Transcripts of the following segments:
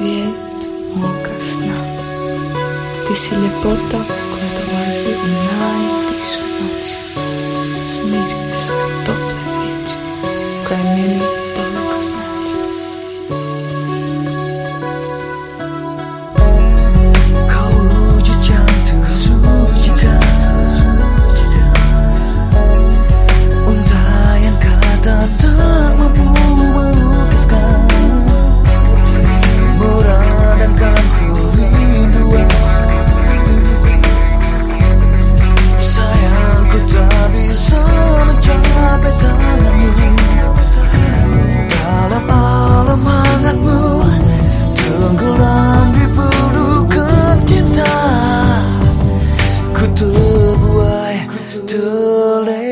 svijet moga sna. Ti si ljepota koja dolazi u naj darling.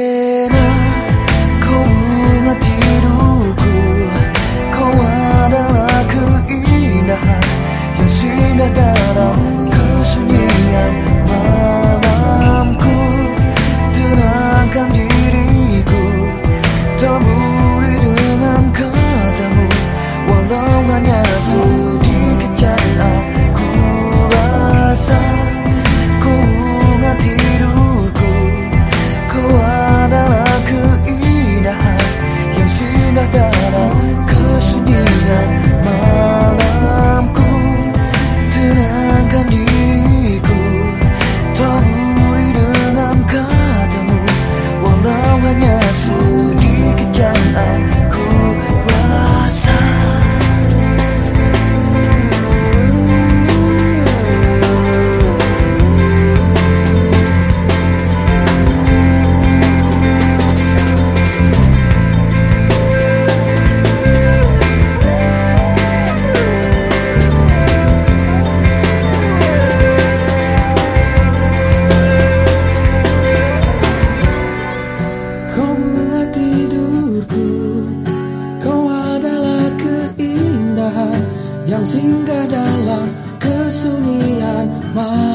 yang singgah dalam kesunyian malam.